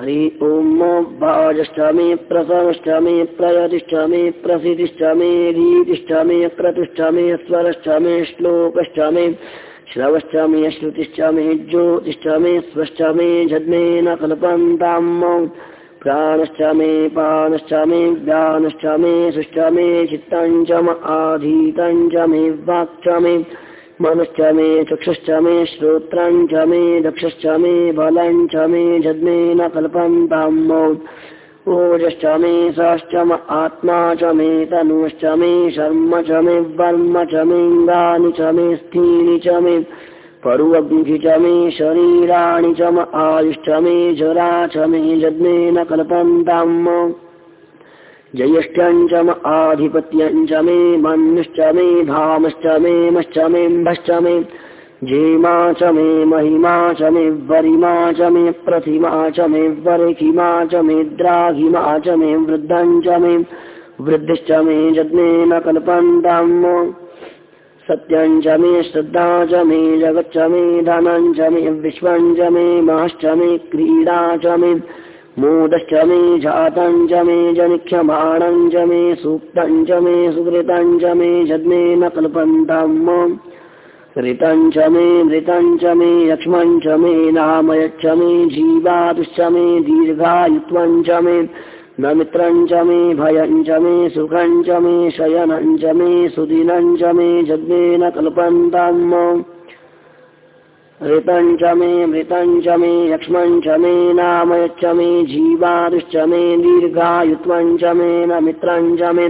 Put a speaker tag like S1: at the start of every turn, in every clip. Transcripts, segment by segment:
S1: हरि ॐ वाजष्ठामि प्रसवष्ठामि प्रयतिष्ठामि प्रसितिष्ठामि रीतिष्ठामि क्रतुष्ठामि स्वरष्ठामि श्लोकष्ठामि श्रवश्चामि श्रुतिष्ठामि ज्योतिष्ठामि स्वष्ठामि जन्मेन कल्पन्ताम् प्राणश्चामि पानश्चामि व्यानश्चामि सुष्ठामि चित्ताञ्चम आधीताञ्चमि वाक्चामि मनश्च मे चक्षुश्च मे श्रोत्राञ्च मे दक्षश्च मे बलञ्च मे जद्मेन कल्पन्ताम् ओजश्च मे साश्च आत्मा च मे तनुश्च मे शर्म च मे वर्म च मेऽङ्गानि च मे स्थीनि च मे परुवग्निः च मे शरीराणि च म आयुश्च मे जरा च मे जद्मेन कल्पन्ताम् जयष्ट्यञ्च म आधिपत्यञ्च मे मन्युश्च मे धामश्च मे मेऽम्भश्च मे जेमा च मे महिमा च मे वरिमा च मे च मे च मे वृद्धञ्च मे वृद्धिश्च मे जज्ञेन कल्पन्ताम् सत्यञ्च मे श्रद्धा च मे जगच्च मे धनञ्च मे विश्वञ्च मे महश्च मे क्रीडा च मे मोदश्च मे जातञ्च मे जनिख्यमाणञ्च मे सूक्तञ्च मे सुकृतञ्च मे जद्मेन कल्पन्तम् ऋतञ्च मे मृतञ्च मे लक्ष्मञ्च मे नामयच्च मे जीवातुश्च मे दीर्घायुत्वञ्च मे न मित्रञ्च मे भयञ्च मे सुखञ्च मे शयनञ्च मे सुदिनञ्च मे जद्मेन ऋतञ्च मे मृतञ्च मे लक्ष्मञ्च मे नामयच्च मे जीवादुश्च मे दीर्घायुत्वञ्च मे न मित्रञ्च मे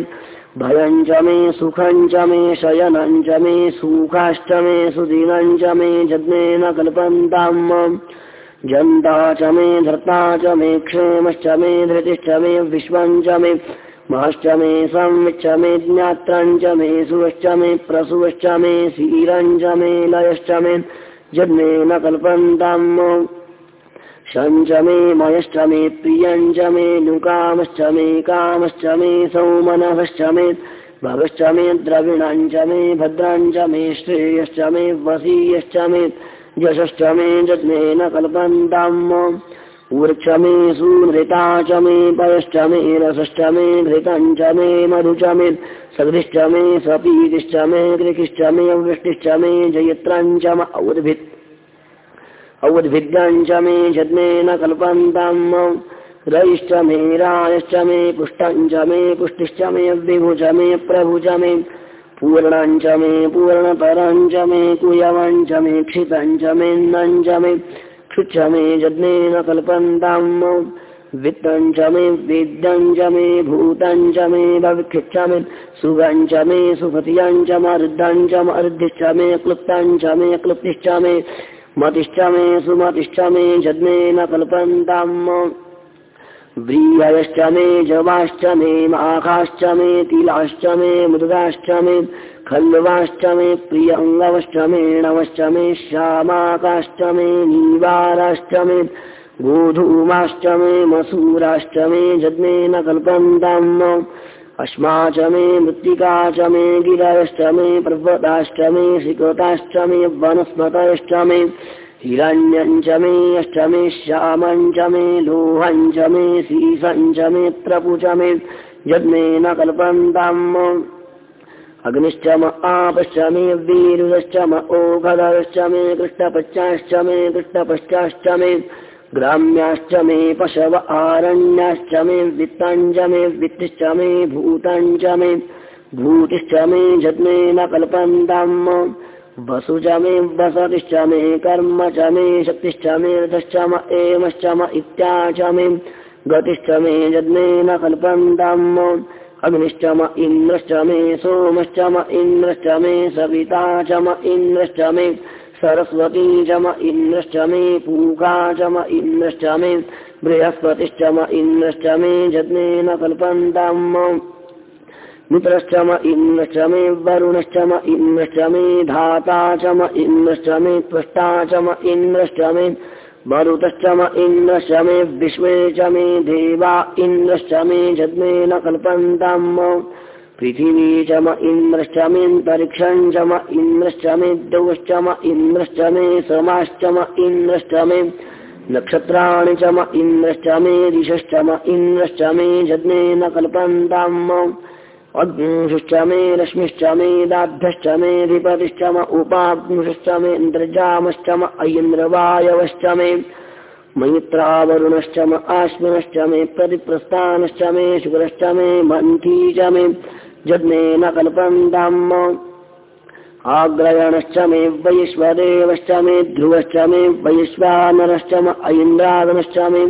S1: भयञ्च मे सुखञ्च मे शयनञ्च मे सुखाश्च मे सुदिनञ्च मे जज्ञेन कल्पन्ताम् जन्ता च मे धर्ता च मे क्षेमश्च मे धृतिश्च मे विश्वञ्च मे महश्च मे संविच्च मे ज्ञात्रञ्च मे सुवश्च मे प्रसुवश्च मे शीरञ्च मे लयश्च मे जन्मेन कल्पन्ताम् शञ्च मे मयश्च मे प्रियञ्च मे नुकामश्च मे कामश्च मे सौमनभश्च मे भवश्च मे द्रविणञ्च मे भद्राञ्च मे श्रेयश्च मे वसीयश्च मे यशश्च मे जन्मेन कल्पन्ताम् वृक्ष मे सुनृता च मे पयश्च मे रसश्च मे घृतञ्च मे मधु च मे सगृश्च मे सपीतिश्च मे कृकिश्च मे वृष्टिश्च मे जयत्राञ्च म जन्मेन कल्पन्ताम् रयिश्च मे रायश्च मे पुष्टञ्च मे पुष्टिश्च मे विभुज मे प्रभुज मे पूर्णञ्च मे पूर्णतरञ्च मे कुयवञ्च मे क्षितञ्च मेन्दञ्च मे क्षुच्छ मे जज्ञेन कल्पन्ताम् वित्तञ्च मे विद्यञ्च मे भूतञ्च मे भविक्षिच्छ मे सुगञ्च मे मर्दञ्च मर्धिश्च मे क्लुप्तञ्च मे क्लुप्तिश्च मे मतिश्च मे सुमतिश्च मे जज्ञेन कल्पन्ताम् व्रीहयश्च मे जवाश्च मे माघाश्च मे तिलाश्च मे मृगाश्च मे खल्वाश्च मे प्रियङ्गवश्च मे णवश्च मे श्यामाकाश्च मे नीवाराश्च मे गोधूमाश्च मे मसूराश्च मे जज्ञेन कल्पन्ताम् अश्मा च मे मृत्तिका मे गिरयश्च मे पर्वताश्च मे शिकृताश्च मे वनस्पतयश्च मे हिरण्यञ्च मे अश्च मे श्यामञ्च मे लोहञ्च मे सीसञ्च मे प्रपुच मे जज्ञेन कल्पन्ताम् अग्निश्च म आपश्च मे वीरुश्च म ओघदश्च मे कृष्णपश्चाश्च मे कृष्णपश्चाश्च मे ग्राम्याश्च मे पशव आरण्याश्च मे वित्ताञ्च मे वित्तिश्च मे भूताञ्च मे भूतिश्च मे जज्ञेन कल्पन्ताम् वसु च मे वसतिश्च मे कर्म च मे शक्तिश्च मे रथश्च म एमश्च म गतिश्च मे जज्ञेन कल्पन्ताम् अग्निश्च म इन्द्रश्च मे सोमश्च म इन्द्रश्च मे सविता च म इन्द्रश्च मे सरस्वती च म इन्द्रश्च मे पूगा च म इन्द्रश्च मे बृहस्पतिश्च म इन्द्रश्च मे जज्ञेन कल्पन्ताम् मित्रश्च म इन्द्रश्च मे वरुणश्च म इन्द्रश्च मे धाता च म इन्द्रश्च मे त्वष्टा च म इन्द्रश्च मे मरुतश्च म इन्द्रश्च मे विश्वे च मे देवा इन्द्रश्च मे जज्ञेन कल्पन्ताम् पृथिवी च म इन्द्रश्च मेऽन्तरिक्षम् च म इन्द्रश्च मे द्यौश्च म इन्द्रश्च मे समाश्च म इन्द्रश्च मे नक्षत्राणि च म इन्द्रश्च मे दिशश्च म इन्द्रश्च मे जज्ञे न कल्पन्ताम् अग्निंशुश्च मे रश्मिश्च मे दाभ्यश्च मेऽधिपतिश्च म उपाग्निश्च मे इन्द्रजामश्च म ऐन्द्रवायवश्च मे मैत्रावरुणश्च म आश्विनश्च मे प्रतिप्रस्थानश्च मे शुक्रश्च मे मन्थी च मे जज्ञे न कल्पन्ताम् आग्रयणश्च मे वैश्वदेवश्च मे ध्रुवश्च मे वैश्वानरश्च म ऐन्द्रादनश्च मे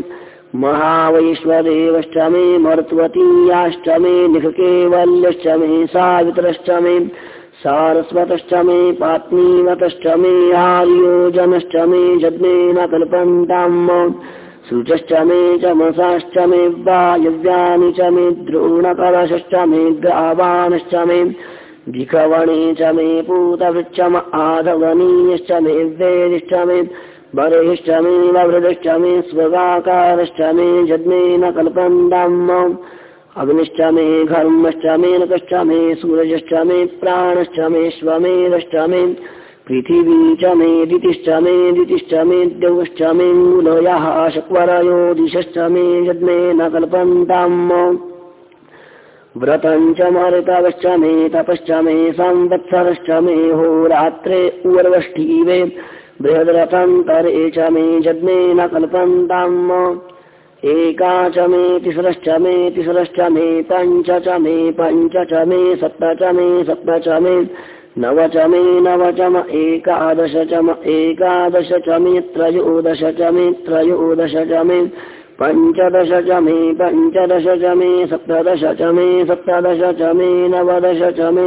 S1: महावैश्वदेवश्च मे मर्त्वतीयाश्च मे निखकेवल्यश्च मे सावित्रश्च मे सारस्वतश्च मे पात्नीवतश्च मे जग्नेन कल्पन्ताम् शुचश्च मे चमसाश्च मे वायव्यानि च मे द्रोणकलशश्च मे भिखवणे च मे पूतवृक्षम आधवनीयश्च मे वेदिश्च मे बर्हिश्च मे वृदश्च मे स्वगाकारश्च मे जज्ञेन कल्पन्ताम् अग्निश्च मे घर्मश्च मे नकश्च मे सूरजश्च पृथिवी च मे दितिश्च मे दितिश्च मे शक्वरयो दिशश्च मे जज्ञेन कल्पन्ताम् व्रतम् च मरुतवश्च मे तपश्च मे संवत्सरश्च मे होरात्रे उर्वष्ठीवे बृहद्रथन्तरे च मे जज्ञे न कल्पन्ताम् च मे तिसरश्च मे तिसरश्च मे पञ्च च मे पञ्च च मे सप्त च मे सप्त च मे नव च मे नव च म एकादश च म एकादश च मे त्रयोदश च मे त्रयोदश च मे पञ्चदश च मे पञ्चदश च मे सप्तदश च मे सप्तदश च मे नवदश च मे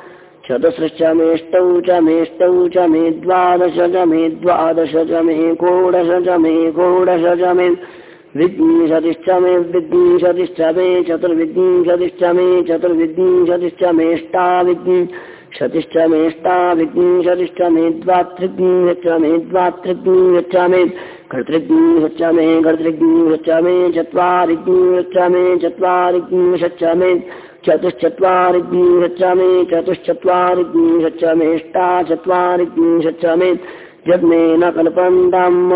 S1: सप्तविंशतिश्च मे नवविंशतिश्च मे नवविंशतिश्च म एकत्रिंशच्च म एकत्रिं षट्च मे त्रयस्त्रिंशच्च मे जज्ञेन कल्पन्ताम् चतुसृश्च मेष्टौ च मेष्टौ च मे द्वादश च मे द्वादश च मे कोडश च मे कोडश च मे विद्विंशतिश्च मे विद्विंशतिश्च मे चतुर्विद्विंशतिश्च मे चतुर्विद्विंशतिश्च मेष्टाविद्वि क्षतिश्च मेष्टा विद्विंशतिश्च मे द्वात्रिग्निश्च मे द्वात्रिग्निश्च मे कर्तृग्निश्च मे कर्तृग्निश्च मे चत्वारिग्निश्च मे चत्वारिग्निश्च मे चतुश्चत्वारिग्निश्च मे चतुश्चत्वारिग्निश्च मेष्टा चत्वारिग्निश्च मे जग्ने न कल्पन्ताम्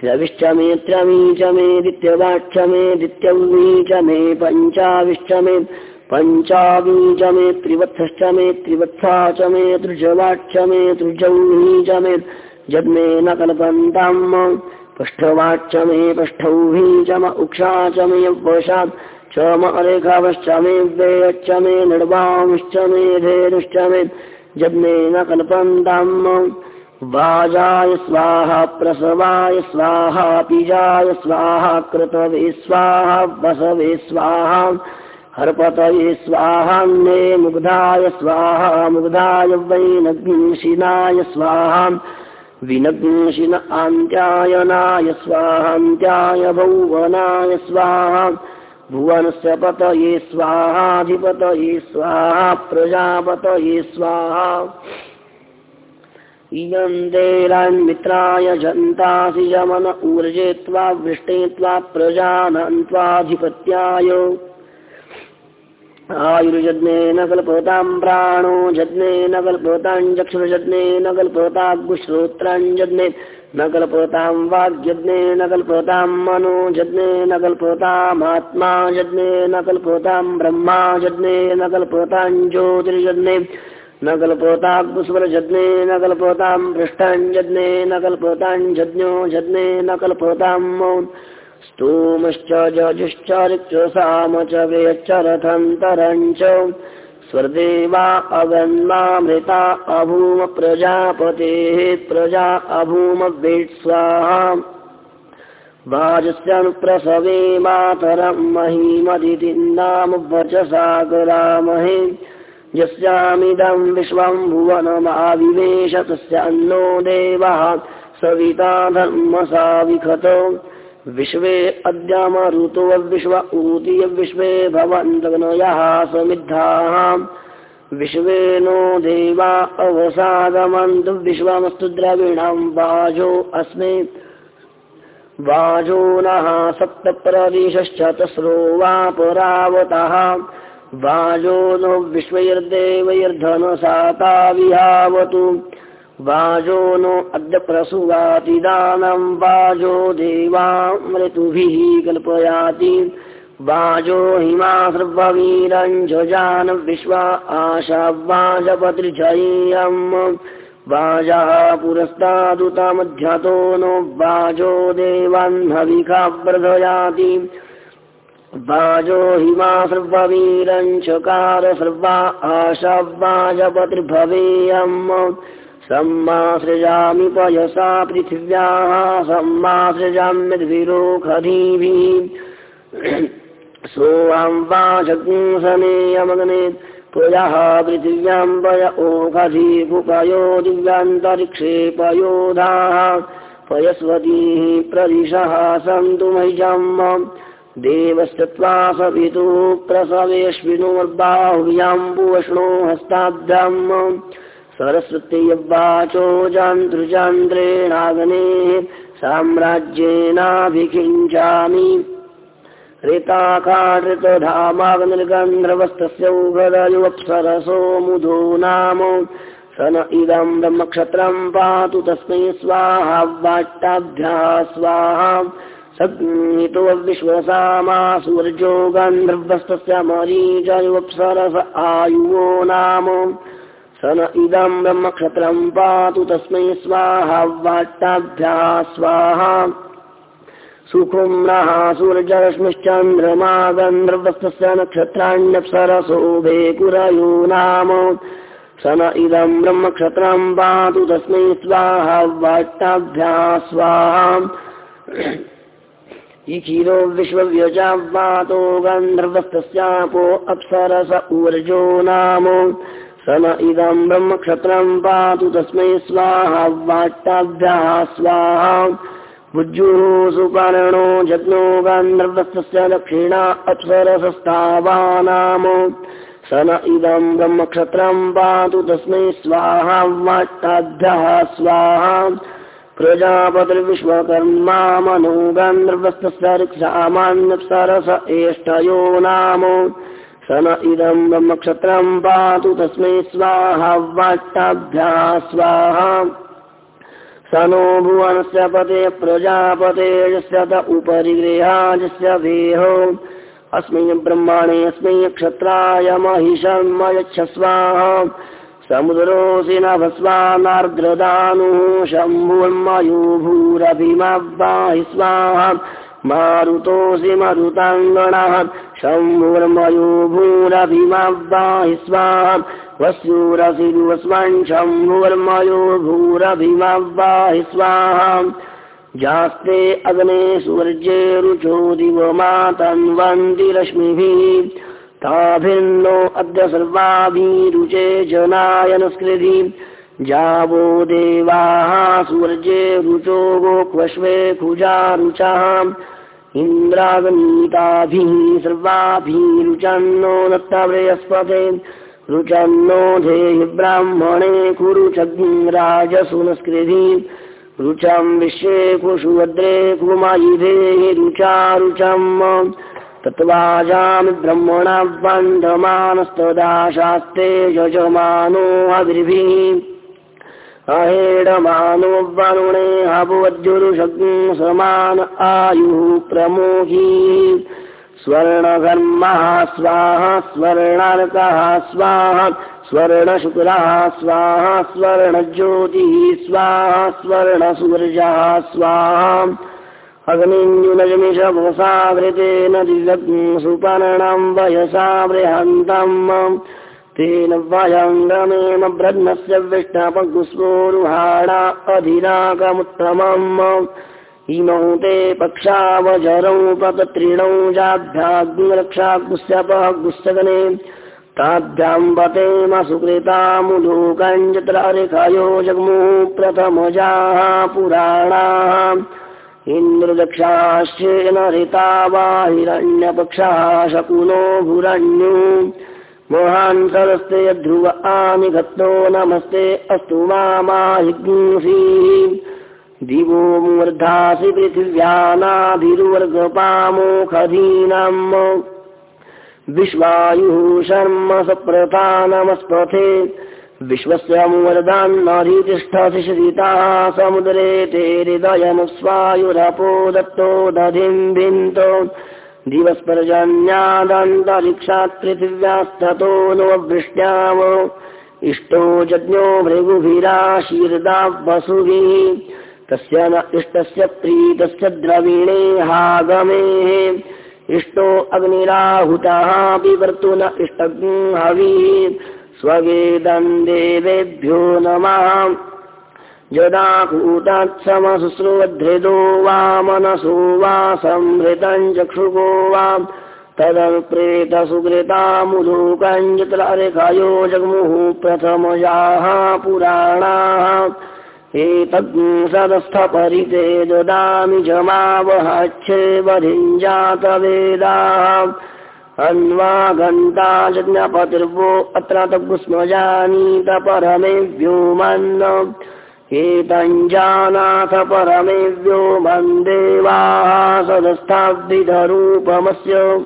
S1: त्रविश्च मे त्रवी च मे दित्यवाक्ष मे दित्यौवी च मे पञ्चाविश्च मे पञ्चावी च मे त्रिवत्सश्च मे त्रिवत्सा च मे तृजवाक्ष मे तृजौही च मे जग्ने न कल्पन्ताम् पष्ठवाच्च मे मे वशात् च म अरेखावश्च मे वेयश्च मे निर्वांश्च मे मे जग्ने न कल्पन्ताम् वाजाय स्वाहा प्रसवाय स्वाहा पीजाय स्वाहा कृतवे स्वाहा वसवे स्वाहा हर्पतये स्वाहान्ये मुग्धाय स्वाहा मुग्धाय वैनग्निशिनाय स्वाहा विनग्निशिन आन्त्यायनाय स्वाहान्त्याय भुवनाय स्वाहा भुवनस्य पतये स्वाहाधिपतये स्वाहा प्रजापतये स्वाहा। इयन्देरान्मित्राय जन्तासि यमन ऊर्जे त्वा वृष्टे त्वा प्रजानन्त्वाधिपत्याय आयुर्जज्ञेन कल्पताम् प्राणो जज्ञेन कल्पताम् चक्षुर्जज्ञेन कल्पताग्श्रोत्राञ्जज्ञे न कल्पताम् वाग्यज्ञेन कल्पताम् मनो जज्ञेन कल्पतामात्मा जज्ञेन कल्पताम् ब्रह्मा जज्ञेन कल्पताम् ज्योतिर्जज्ञे न कल्पताग्स्वरजज्ञेन कल्पताम् पृष्ठाञ्जज्ञेन कल्पताम् जज्ञो जज्ञेन कल्पताम् स्तोमश्च जजुश्च ऋक्षसाम च वेच्च रथन्तरम् च स्वर्देवा अगन्मामृता अभूम प्रजापतेः प्रजा अभूम वेट् स्वाहा वाजस्यनुप्रसवे मातरम् महीमदितिन्दाम वचसागरामहे। यस्यामिदम् विश्वम् भुवनमाविवेश तस्य अन्नो देवः सविता धर्मसा विखत विश्वे अद्यामरुतोविश्व ऊतीयविश्वे भवन्तगनयः समिद्धाः। विश्वे नो देवा अवसागमन्तु विश्वमस्तु द्रविणं वाजो अस्मि। वाजो नः सप्तप्रदेशश्च तस्रो वा परावतः। वाजो नो विश्वैर्देवैर्धनसाता विहावतु। वाजो नो अद्य प्रसुवातिदानं वाजो देवामृतुभिः कल्पयाति। वाजो हिमा सर्ववीरञ्जान विश्वा आशा वाजपतिर्जय्यम्। वाजः पुरस्तादुतमध्यतो नो वाजो देवाह्नविखाव्रधयाति वाजो हिमा सर्ववीरञ्चकार सर्वा आशा वाजपतिर्भवेयम् सम्मासृजामि पयसा पृथिव्याः सम्मासृजाम्यद्विरोखधीभिः सोऽहं वाचकुंसमेयमग्ने पुयः पृथिव्यां पय ओखधीपुपयो दिव्यान्तरिक्षे पयोधाः। पयस्वतीः प्रदिशः सन्तु मयिजम् देवस्तत्त्वा सवितुः प्रसवेष्विनोर्बाहुव्याम्बुवष्णो हस्ताभ्याम् सरस्वत्यवाचो जान्तृचान्द्रेणागनेः साम्राज्येनाभिषिञ्चामि ऋताकाढृतधामागनिर्गन्धर्वस्तस्य उभदयुवप्सरसो मुधो नाम। स न इदं ब्रह्मक्षत्रं पातु तस्मै स्वाहा वाट्टाभ्याः स्वाहा सग्नितो विश्वसामासुवर्जो गन्धर्वस्तस्य मरीचयुवप्सरस आयुवो नाम स न इदं ब्रह्मक्षत्रं पातु तस्मै स्वाहा वाट्टाभ्याः स्वाहा सुखुम्नः सूर्यरश्मिश्चन्द्रमा गन्धर्वस्तस्य नक्षत्राण्यप्सरसोभे कुरयो नाम। स न इदं ब्रह्मक्षत्रं पातु तस्मै स्वाहा वाट्टाभ्याः स्वाहा इक्षीरो विश्वव्यजावातो गन्धर्वस्तस्यापो अप्सरस ऊर्जो नाम स न इदं ब्रह्मक्षत्रं पातु तस्मै स्वाहा वाट्टाभ्याः स्वाहा। भुज्युः सुपर्णो जग्नो गान्धर्वस्तस्य दक्षिणा अप्सरसस्तावानाम। स न इदं ब्रह्मक्षत्रं पातु तस्मै स्वाहा वाट्टाभ्यः स्वाहा। प्रजापतिर्विश्वकर्मा मनो गान्धर्वस्तस्य ऋक्षामान्यप्सरस एष्टयो नाम स न इदं ब्रह्मक्षत्रं पातु तस्मै स्वाहा वाट्टाभ्याः स्वाहा स नो भुवनस्य पते प्रजापते यस्य त उपरि गृहाजस्य देहो। अस्मै ब्रह्माणे अस्मै क्षत्राय महिषन्मयच्छ स्वाहा समुद्रोऽसि नभस्वानार्द्रदानुः शम्भुर्मयो भूरभिमब्बाहि स्वाहा मारुतोऽसि मरुताङ्गणः शम्भुर्मयो भूरभिमब्बाहि स्वाहा वस्यूरसि दुवस्वन् शम्भुर्मयो भूरभिमब्बाहि स्वाहा जास्ते अग्ने सुवर्जे रुचो दिवमातन्वन्ति रश्मिभिः ताभिन्नो अद्य सर्वाभिरुचे जनायनुस्कृति जावो देवाः सूर्ये रुचो गोक्वश्वे खुजारुचः इन्द्रागनीताभिः सर्वाभिरुचन्नो दत्तबृहस्पते रुचन्नो धेहि ब्राह्मणे कुरुचग्राजसुनस्कृधि रुचं विश्वे कुशुवद्रे कुमायुधेहि रुचारुचम्। तत्त्वाजामि ब्रह्मणा बन्धमानस्तदा शास्ते यजमानो हविर्भिः अहेडमानो वरुणे हवद्युरुषग्ं समान आयुः प्रमोही स्वर्णघर्मः स्वाहा स्वर्णार्कः स्वाहा स्वर्णशुक्लः स्वाहा स्वर्णज्योतिः स्वाहा स्वर्णसूर्यः स्वाहा। अग्निञ्जुनजमिषवसावृतेन दिव्यग्ं सुपर्णं वयसा बृहन्तम् तेन वयङ्गमेम ब्रह्मस्य विष्णपगुस्फोरुहाणा अधिनाकमुत्तमम् इमौ ते पक्षावजरौ पतत्रिणौ जाभ्याग्निरक्षागुस्यपः गुस्सगने ताभ्याम् वतेम सुकृतामुलोकञ्चत्रारिखयो जग्मुः प्रथमजाः पुराणाः। इन्द्रदक्षाश्चेन ऋता वा हिरण्यपक्षः शकुनो भुरण्यो मोहान्तरस्ते ध्रुव आनिघत्तो नमस्ते अस्तु मामाहिग्ंसीः दिवो मूर्धासि पृथिव्यानाभिरुवर्गपामोखधीनाम्। विश्वायुः शर्म सप्रथा नमस्पथे विश्वस्य मूर्धान्नधितिष्ठसि श्रिताः समुद्रे ते हृदयमुस्वायुरपो दत्तो दधिम्बिन्तो दिवस्पर्जन्यादन्तरिक्षात् पृथिव्यास्ततो नो वृष्ट्याम इष्टो जज्ञो भृगुभिराशीर्दा वसुभिः तस्य न इष्टस्य प्रीतस्य द्रवीणे हागमेः। इष्टो अग्निराहुतः बिवर्तु न इष्टग्हविः स्ववेदम् देवेभ्यो नमः यदा कूटात्समशुश्रुवधृदो वा मनसो वा संहृतम् चक्षुगो वा तदनुप्रेतसुकृतामुलोकञ्जत्रयो जग्मुः प्रथमयाः पुराणाः। एतद्सदस्थपरिते ददामि जमावहच्छेवधिञ्जातवेदाः अन्वागन्ता जज्ञपतिर्वो अत्र तग्स्मजानीत परमेभ्यो मन्न एतञ्जानाथ परमेभ्यो मन्देवाः सदस्थाविधरूपमस्य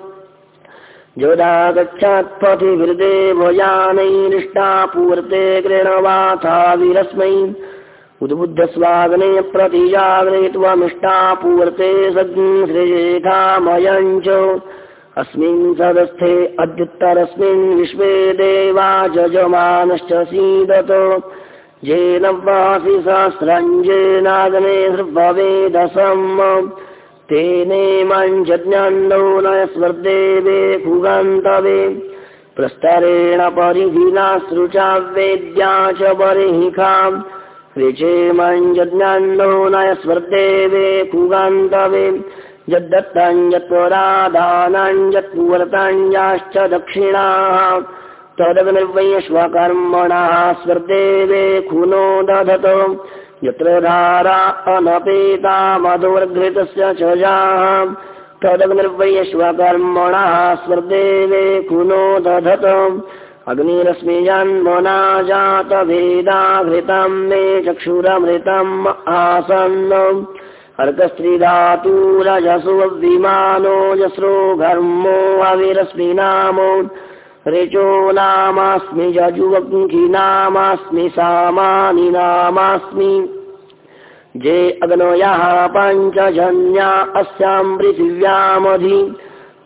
S1: यदा गच्छत्पथिभिर्देवयानैरिष्टा पूर्ते गृणवाथा विरस्मै उद्बुद्धस्वागने प्रतिजाग्रे त्वमिष्टा पूर्ते सृजेथामयञ्च अस्मिन् सदस्थे अद्युत्तरस्मिन् विश्वे देवा जजमानश्च सीदत येन वासि सहस्रञ्जेनागमे भवेदसम् तेनेमञ्जज्ञन्नो न स्वर्देवे भुगन्तवे। प्रस्तरेण परिधिना सृचा वेद्या च बर्हिखाम् ऋचेमञ्जज्ञन्नो न स्वर्देवे भुगन्तवे। यद्दत्ताञ्जत्वराधानाञ्जत्पूर्ताञ्जाश्च दक्षिणाः तदग्निर्वैश्वकर्मणः स्वर्देवे खुनो दधत। यत्र धारा अनपेता मधुर्घृतस्य च जाः तदग्निर्वैश्वकर्मणः स्वर्देवे खुनो दधत। अग्निरश्मिजन्मना जातभेदाघृतम् मे चक्षुरमृतम् आसन्नम् अर्कस्त्रिधातुरजसु विमानो जस्रो घर्मो अविरस्मि नामो ऋचो नामास्मि जजुवङ्खि नामास्मि सामानि नामास्मि। जे अग्नयः पञ्चजन्या अस्याम् पृथिव्यामधि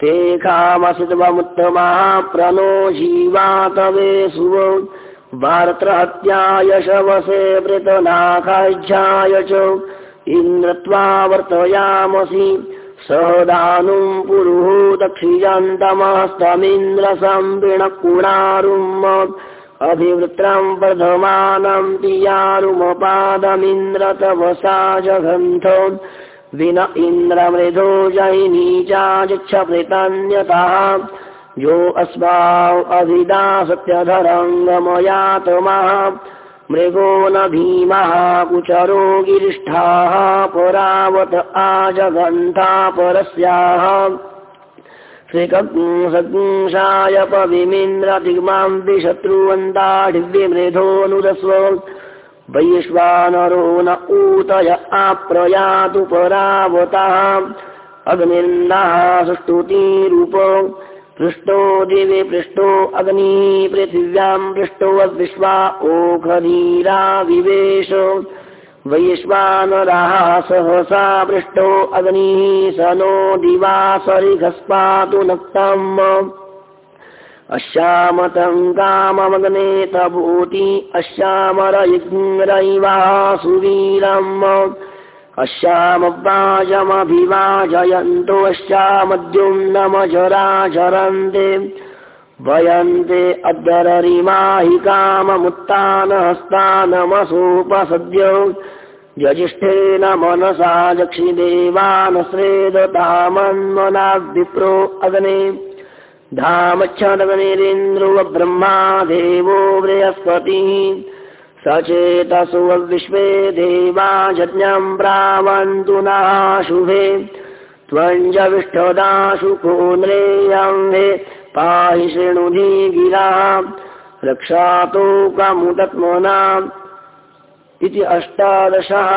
S1: ते कामसित्वमुत्तमः प्रणो जीवातवे सुव वार्त्रहत्याय शवसे वृतनाखाध्याय च इन्द्रत्वा वर्तयामसि सदानुम् पुरुहूतक्षिजन्तमस्तमिन्द्रसंविणकुणारुम् अभिवृत्रम् वर्धमानम् पियारुमपादमिन्द्र तपसा जघन्थ विन इन्द्रमृधो जयिनी चाजिक्षपृतन्यतः यो अस्माव् अभिदा सत्यधरङ्गमयातमः मृगो न भीमः कुचरो गिरिष्ठाः परावत आजगन्था परस्याः। श्रीकंसंशाय पविमिन्द्रदिग्माम् विशत्रुवन्ताढिव्यमृधोऽनुदस्व वैश्वानरो न ऊतय आप्रयातु परावतः। अग्निर्नः सुष्टुतिरूप पृष्टो दिवि पृष्टो अग्निः पृथिव्याम् पृष्टो विश्वा वैश्वानरः सहसा पृष्टो अग्निः स नो दिवा सरिघस्पातु नक्तम्। काममग्ने तभूति अश्यामरयिरैवा सुवीरम् अश्यामवाजमभिवाजयन्तो अश्यामद्युम्नमजराजरन्ते। वयन्ते अद्यररिमाहि काममुत्तानहस्तानमसोपसद्य यजिष्ठेन मनसा जक्षिदेवानश्रेदतामन्मनाग्विप्रो अग्ने। धामच्छदग्निरिन्द्रो ब्रह्मा देवो बृहस्पतिः सचेतसु विश्वे देवा यज्ञम् प्रावन्तु नः शुभे त्वञ्जविष्ठदाशु कोन्द्रेयम्भे पाहि शृणुधि गिरा। रक्षातु कमुदत्मनाम् इति अष्टादशः